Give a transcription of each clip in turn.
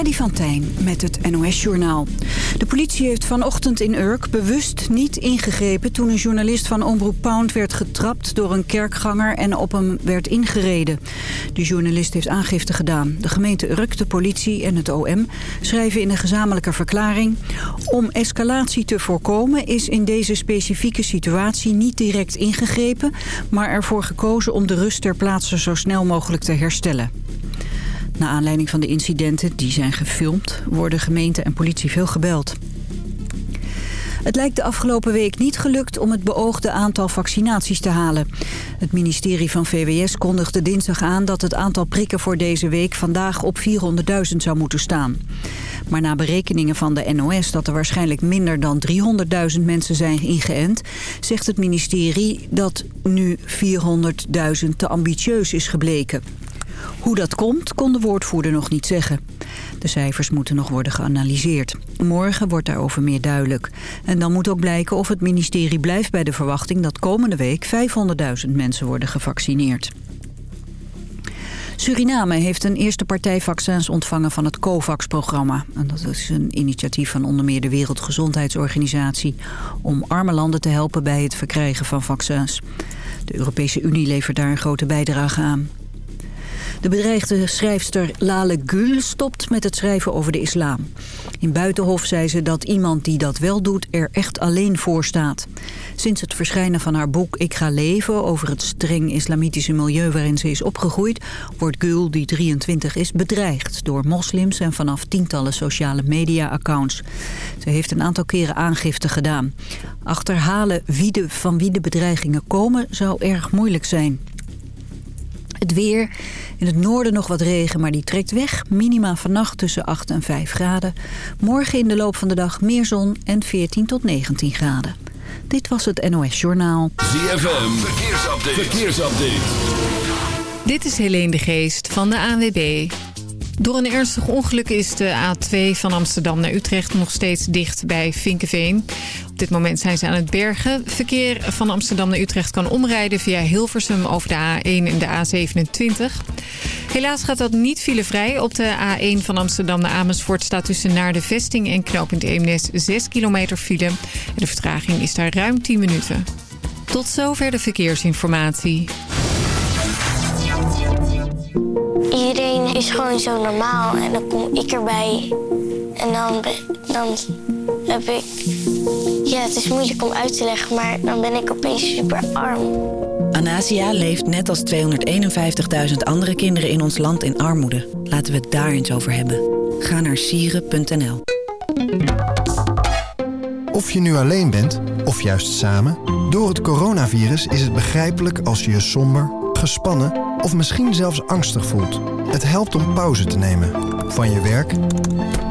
Freddy van met het NOS-journaal. De politie heeft vanochtend in Urk bewust niet ingegrepen... toen een journalist van Omroep Pound werd getrapt door een kerkganger... en op hem werd ingereden. De journalist heeft aangifte gedaan. De gemeente Urk, de politie en het OM schrijven in een gezamenlijke verklaring... om escalatie te voorkomen is in deze specifieke situatie niet direct ingegrepen... maar ervoor gekozen om de rust ter plaatse zo snel mogelijk te herstellen. Na aanleiding van de incidenten, die zijn gefilmd, worden gemeente en politie veel gebeld. Het lijkt de afgelopen week niet gelukt om het beoogde aantal vaccinaties te halen. Het ministerie van VWS kondigde dinsdag aan dat het aantal prikken voor deze week vandaag op 400.000 zou moeten staan. Maar na berekeningen van de NOS dat er waarschijnlijk minder dan 300.000 mensen zijn ingeënt... zegt het ministerie dat nu 400.000 te ambitieus is gebleken. Hoe dat komt, kon de woordvoerder nog niet zeggen. De cijfers moeten nog worden geanalyseerd. Morgen wordt daarover meer duidelijk. En dan moet ook blijken of het ministerie blijft bij de verwachting... dat komende week 500.000 mensen worden gevaccineerd. Suriname heeft een eerste partij vaccins ontvangen van het COVAX-programma. Dat is een initiatief van onder meer de Wereldgezondheidsorganisatie... om arme landen te helpen bij het verkrijgen van vaccins. De Europese Unie levert daar een grote bijdrage aan. De bedreigde schrijfster Lale Gül stopt met het schrijven over de islam. In Buitenhof zei ze dat iemand die dat wel doet er echt alleen voor staat. Sinds het verschijnen van haar boek Ik ga leven over het streng islamitische milieu waarin ze is opgegroeid... wordt Gül, die 23 is, bedreigd door moslims en vanaf tientallen sociale media-accounts. Ze heeft een aantal keren aangifte gedaan. Achterhalen wie de, van wie de bedreigingen komen zou erg moeilijk zijn. Het weer. In het noorden nog wat regen, maar die trekt weg. Minima vannacht tussen 8 en 5 graden. Morgen in de loop van de dag meer zon en 14 tot 19 graden. Dit was het NOS Journaal. ZFM, verkeersupdate. verkeersupdate. Dit is Helene de Geest van de ANWB. Door een ernstig ongeluk is de A2 van Amsterdam naar Utrecht nog steeds dicht bij Vinkenveen. Op dit moment zijn ze aan het bergen. Verkeer van Amsterdam naar Utrecht kan omrijden via Hilversum over de A1 en de A27. Helaas gaat dat niet filevrij. Op de A1 van Amsterdam naar Amersfoort staat tussen naar de vesting en knooppunt Eemnes 6 kilometer file. En de vertraging is daar ruim 10 minuten. Tot zover de verkeersinformatie. Iedereen is gewoon zo normaal en dan kom ik erbij. En dan, dan heb ik... Ja, het is moeilijk om uit te leggen, maar dan ben ik opeens super arm. Anasia leeft net als 251.000 andere kinderen in ons land in armoede. Laten we het daar eens over hebben. Ga naar sieren.nl Of je nu alleen bent, of juist samen... door het coronavirus is het begrijpelijk als je je somber, gespannen... of misschien zelfs angstig voelt. Het helpt om pauze te nemen. Van je werk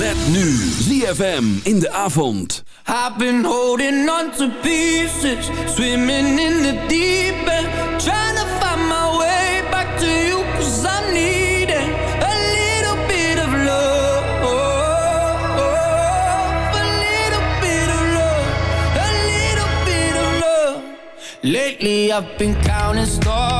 Met nu ZFM in de avond. I've been holding on to pieces, swimming in the deep end, trying to find my way back to you, cause I'm needing a little bit of love. A little bit of love, a little bit of love. Lately I've been counting stars,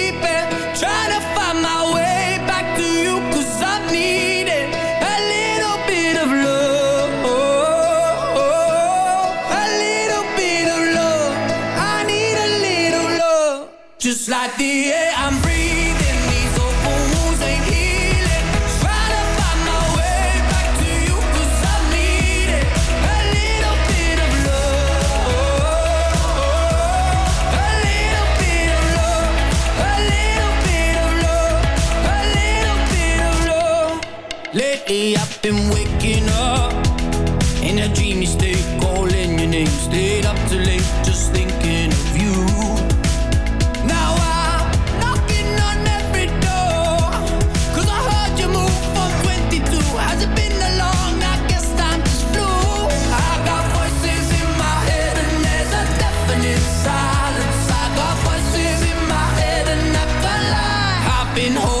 like the air been holding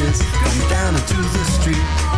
kisses. Come down into the street.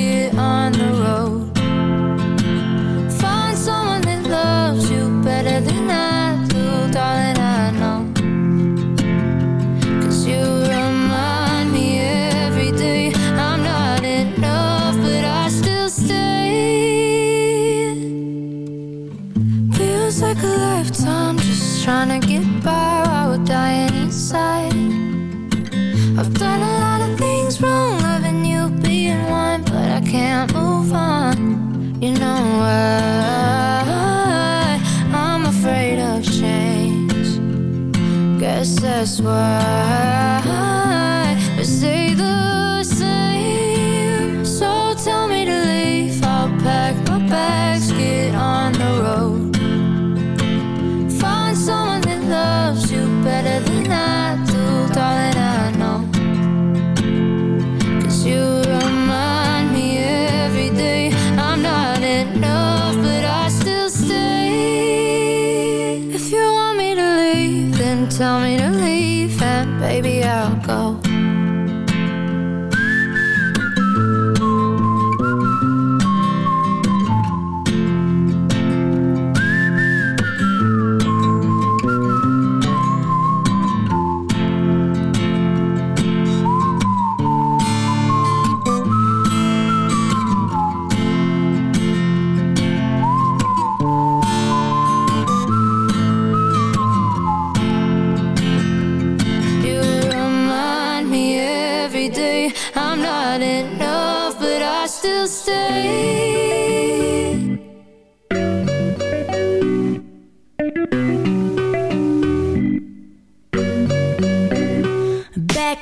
it on the that's why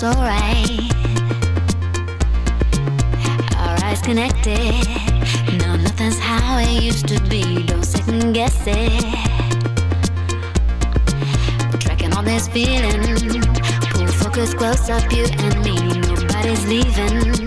it's alright. Our eyes connected. Nothing's how it used to be. Don't second guess it. Tracking this feeling. Pull focus close up, you and me. Nobody's leaving.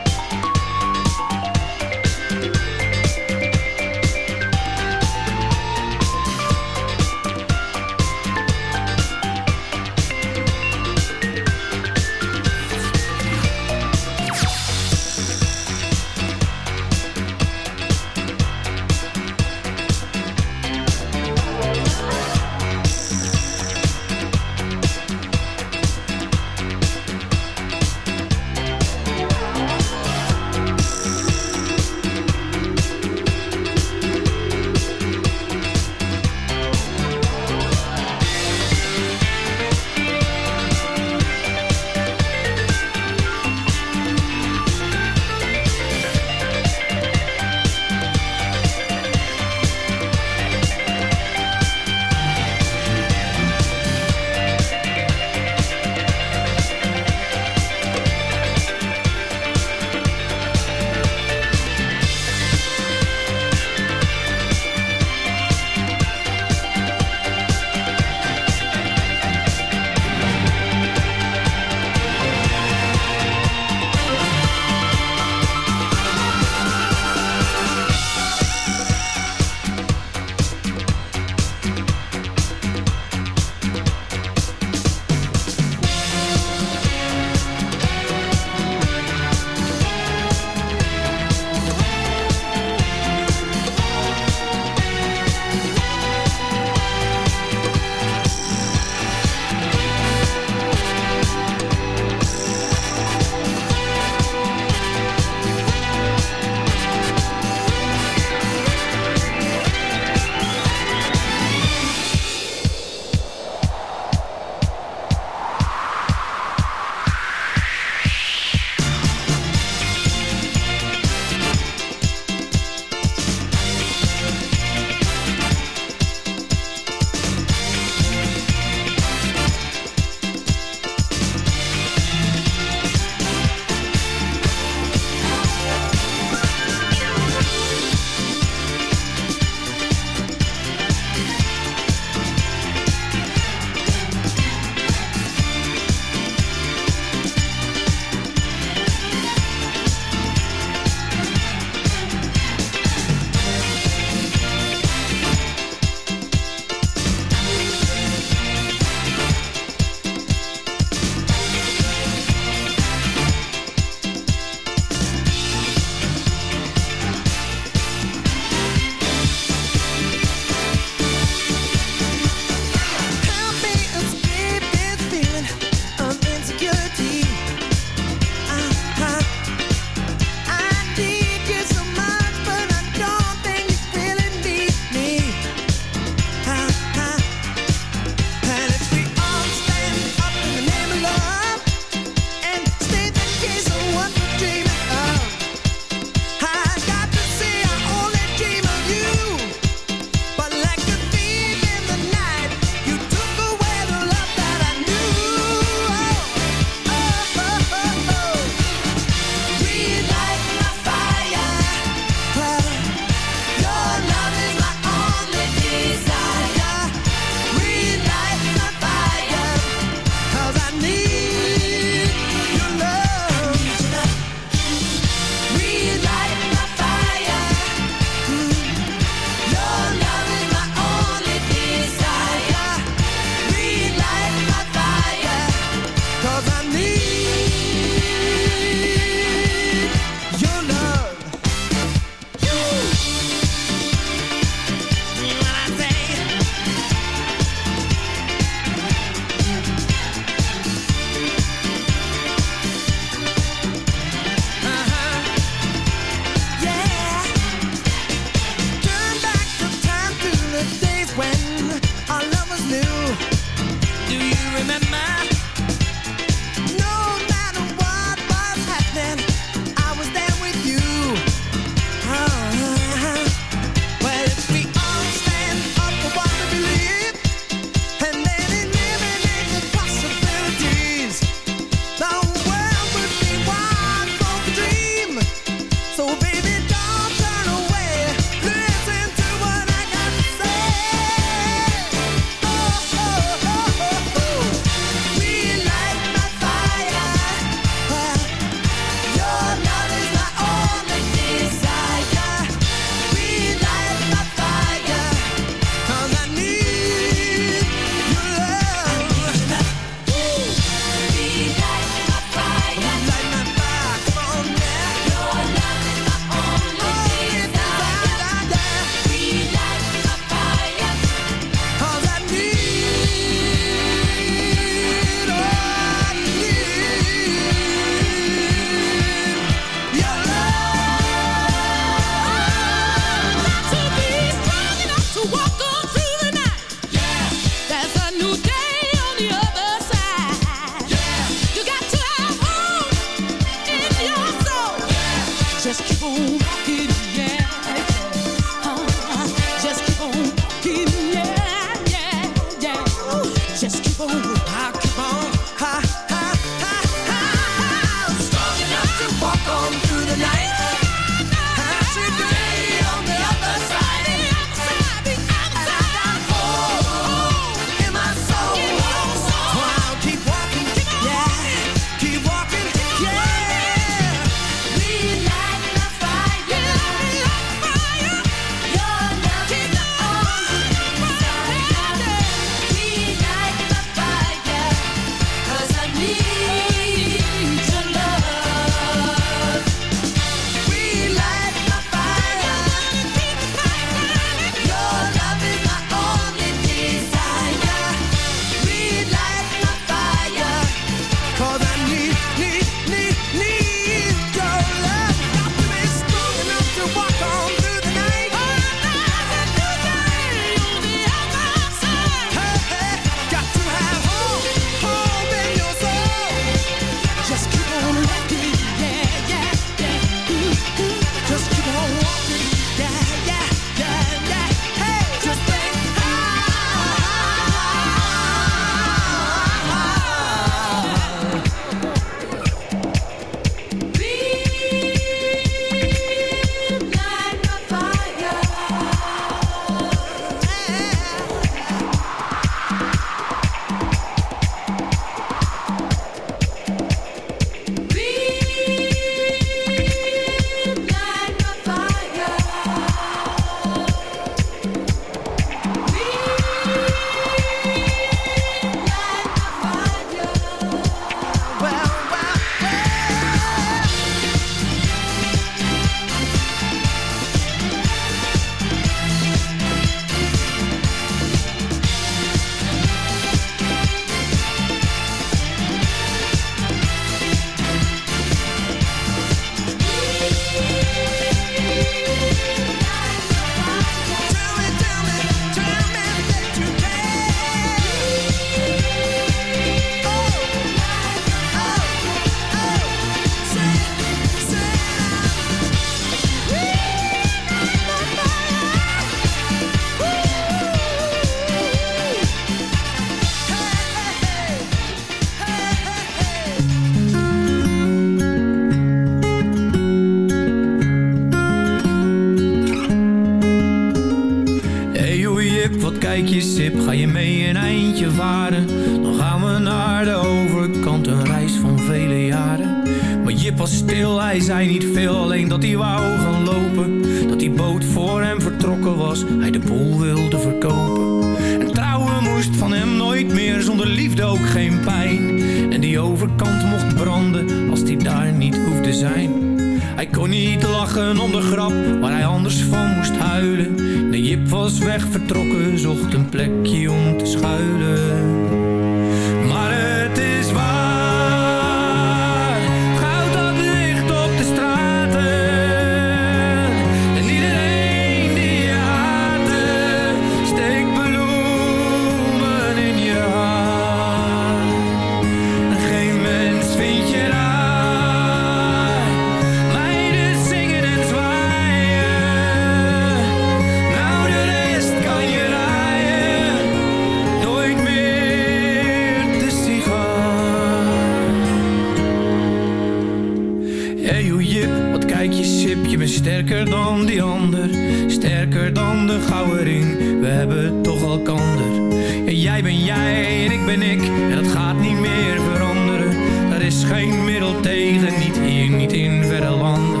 En dat gaat niet meer veranderen. Daar is geen middel tegen, niet hier, niet in verre landen.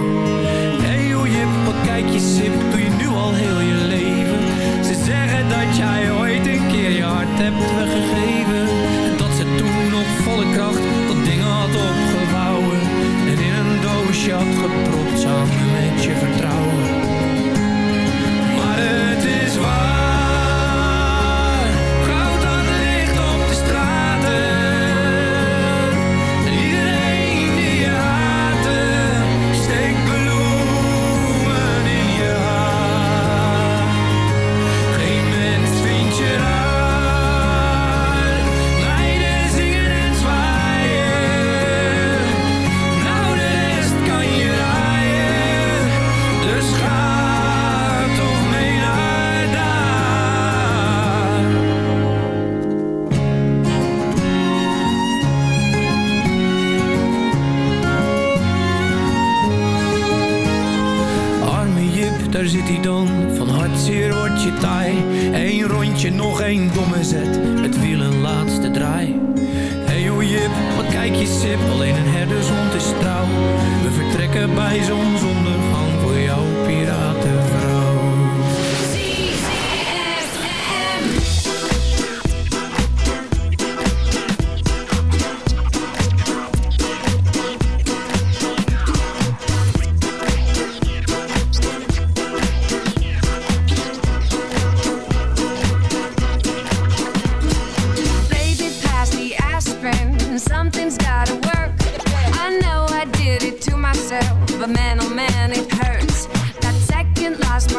Hey hoe jip, wat kijk je sip, doe je nu al heel je leven. Ze zeggen dat jij ooit een keer je hart hebt weggegeven. En dat ze toen nog volle kracht dat dingen had opgevouwen. En in een doosje had gepropt samen met je vertrouwen.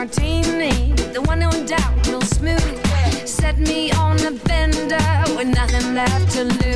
martini, the one no doubt real smooth. Set me on a bender with nothing left to lose.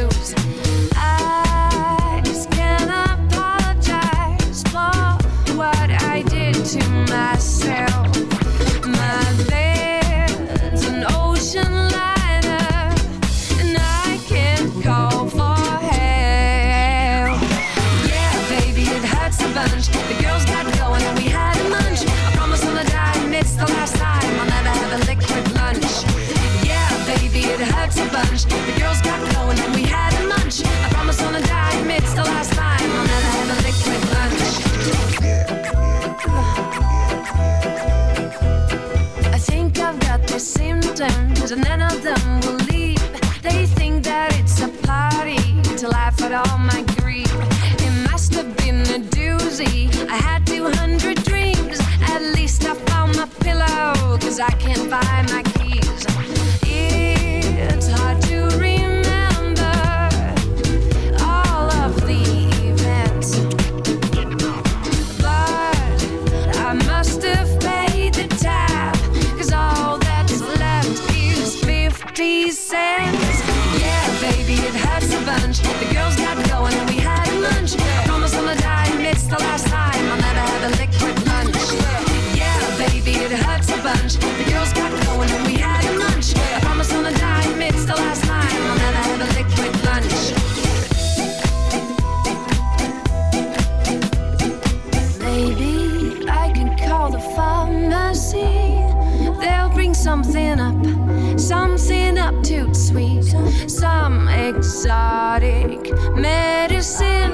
exotic medicine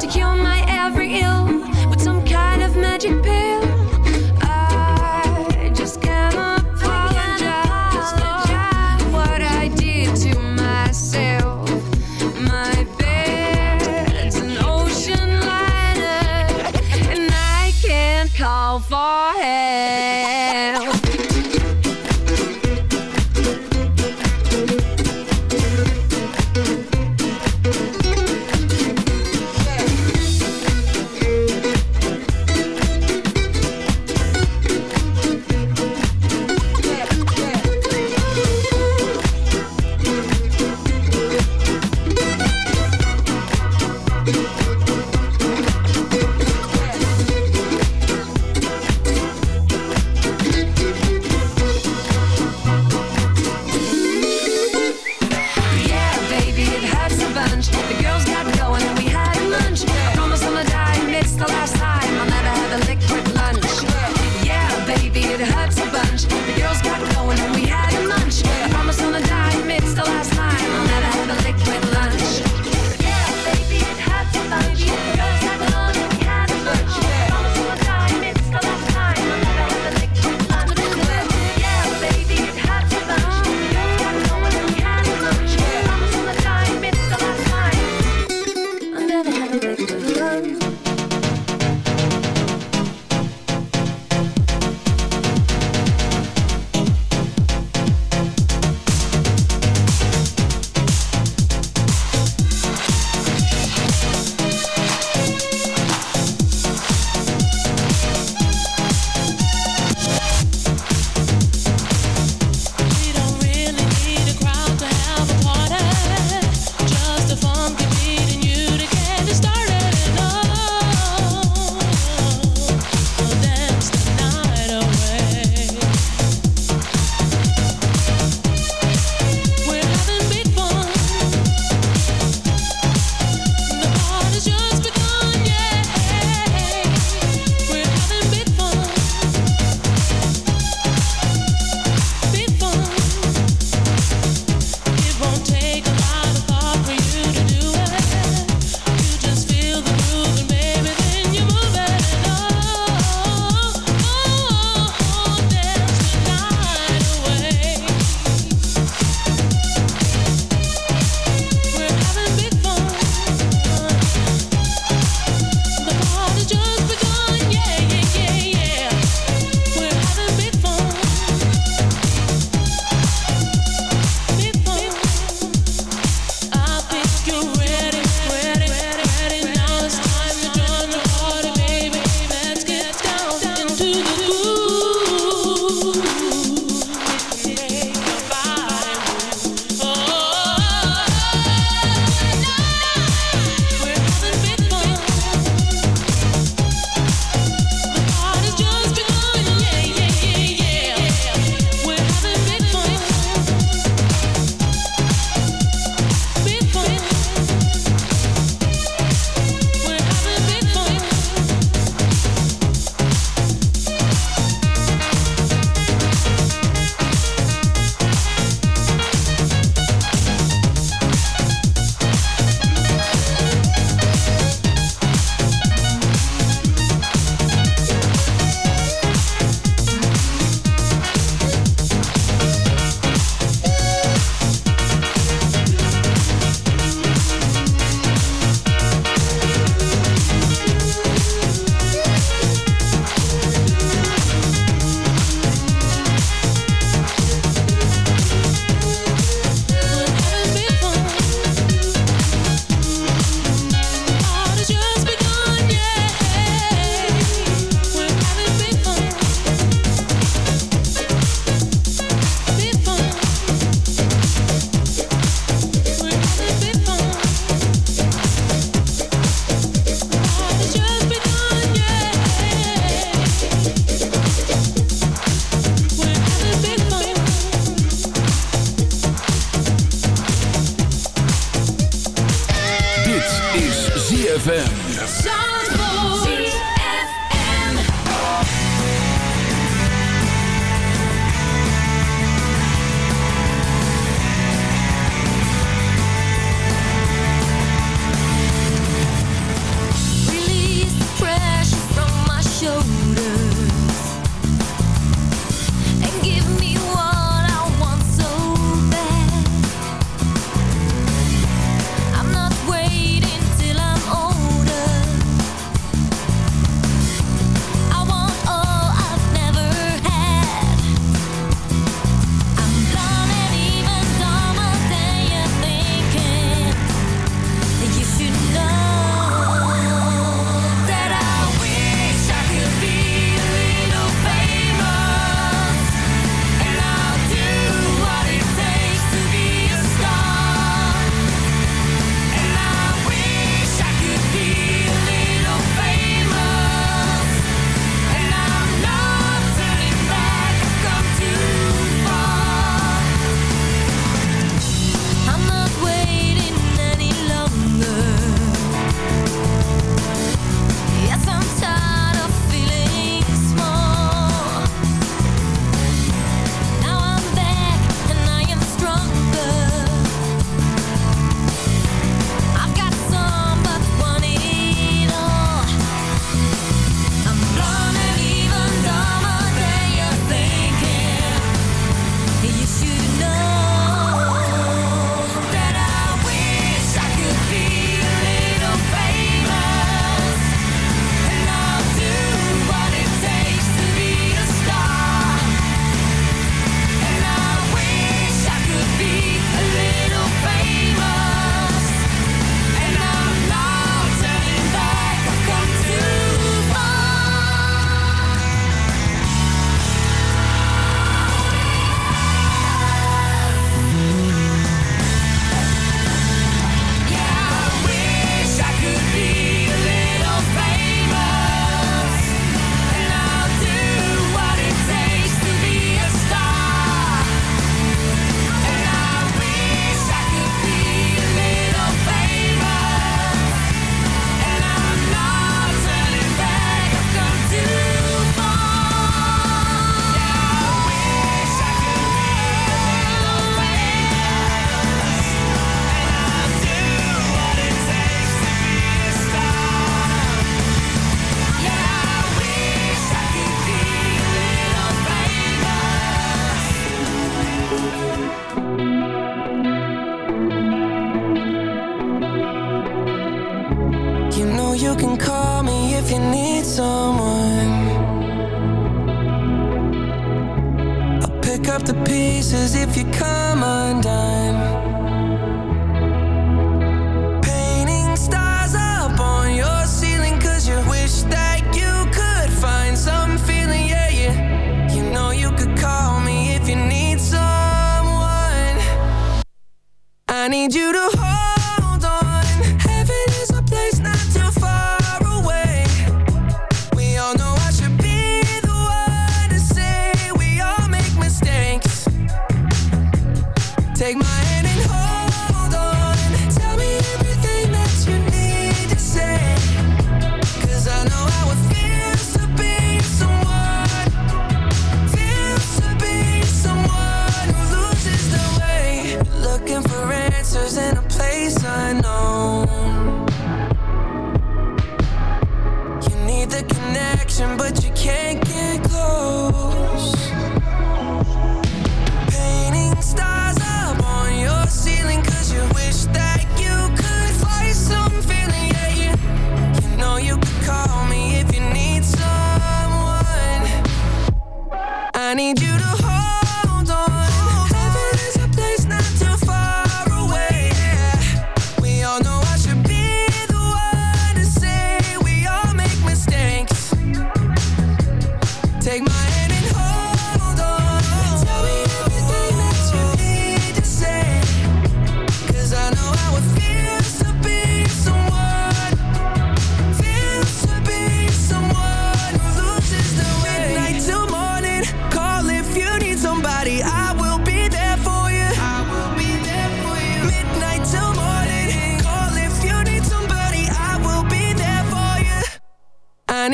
to cure my every ill.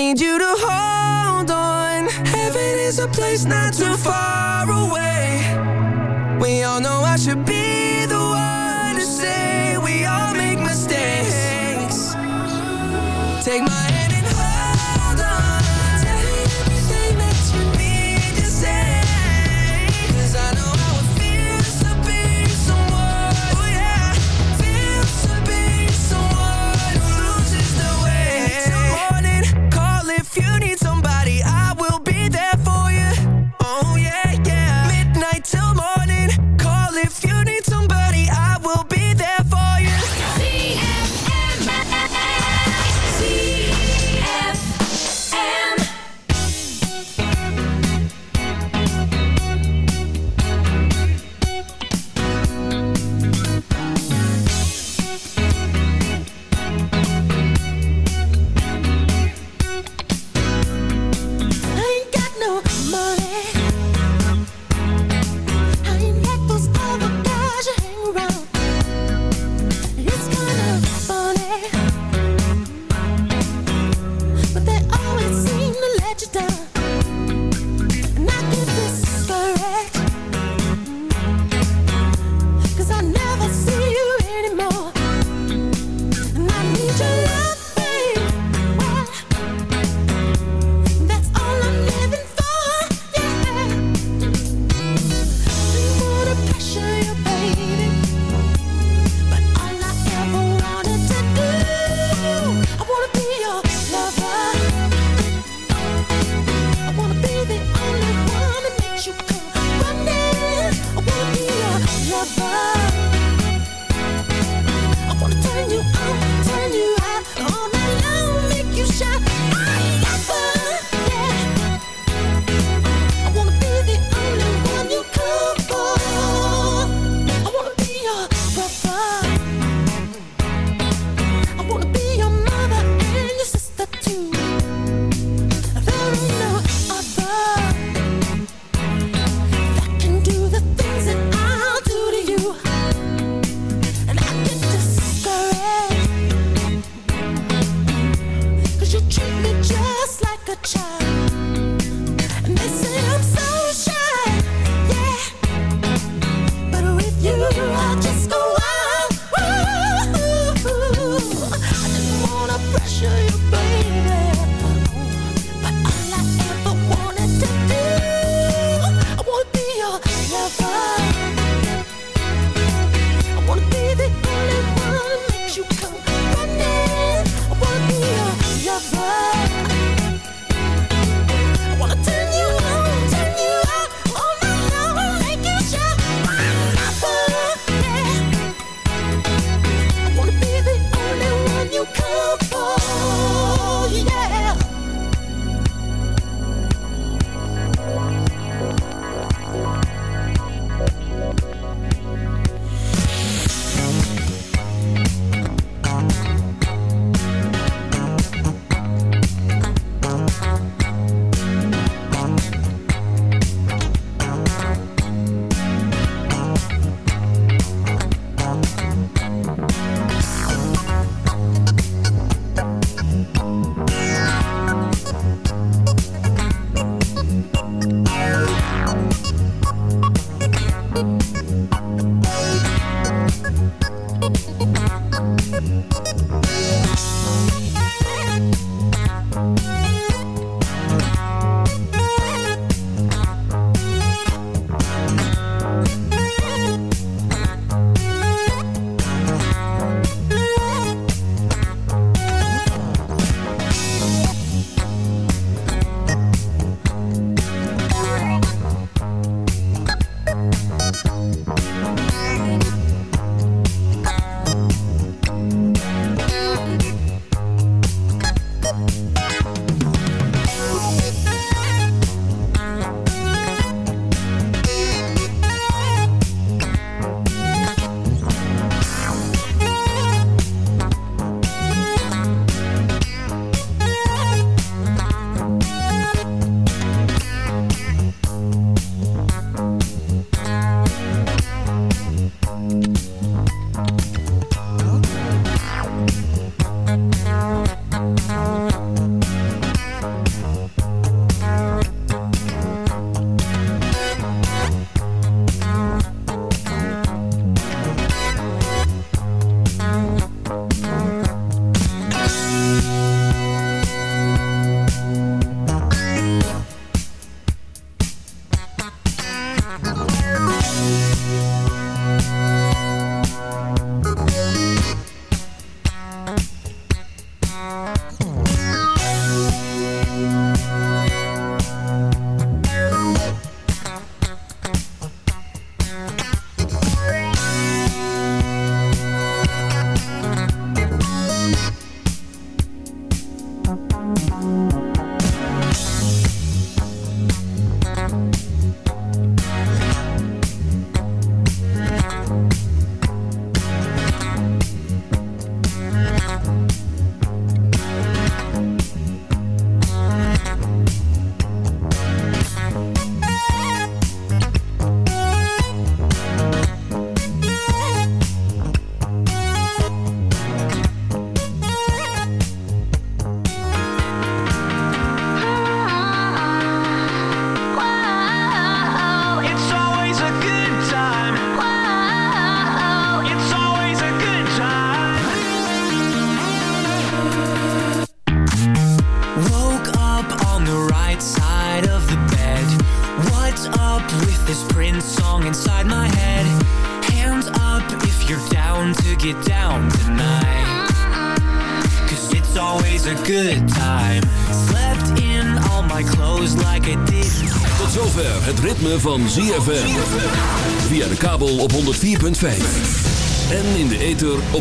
need you to hold on. Heaven is a place not too far away. We all know I should be